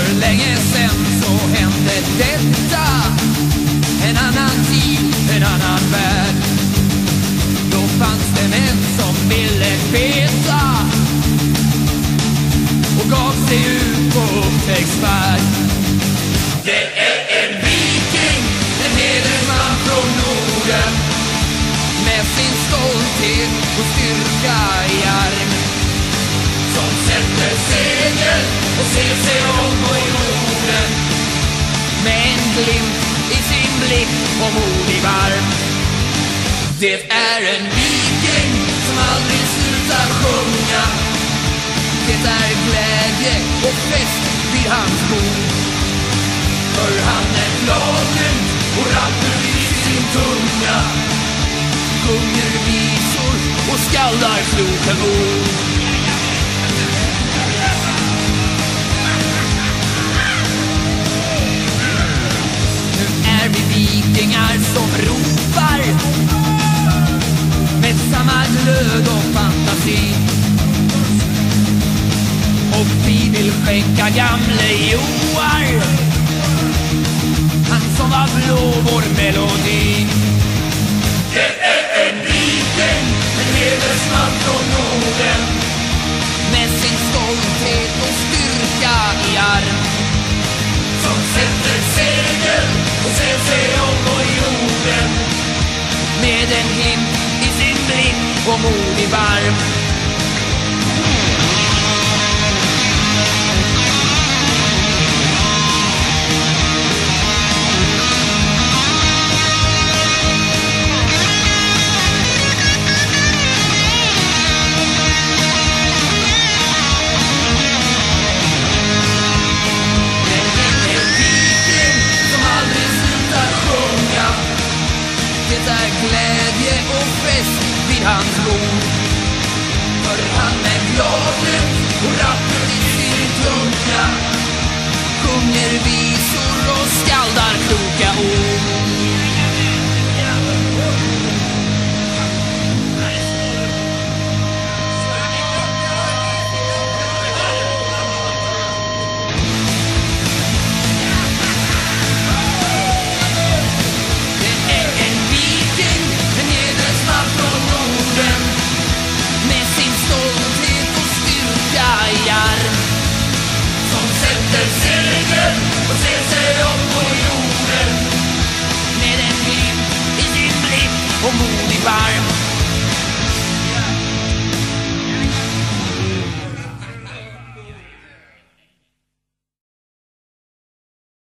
för länge sen så hände detta. En annan tid, en annan värld. Då fanns det män som ville veta Och gav sig ut på upptäcktsfärd. Det är en viking, en hedersman från Norden. Med sin stolthet och styrka i armen. Glimt i sin blick och modig varm. Det är en viking som aldrig slutar sjunga. Det är glädje och fest vid hans bord. För han är gladlynt och rampur i sin tunga. Sjunger visor och skaldar kloka ord. Skänka gamle Joar han som var blå vår melodi. Det är en viking, en hedersman från Norden med sin stolthet och styrka i arm som sätter segel och ser sig om på jorden med en glimt i sin blick och modig varm. Och ratten i din tunga Sjunger vi.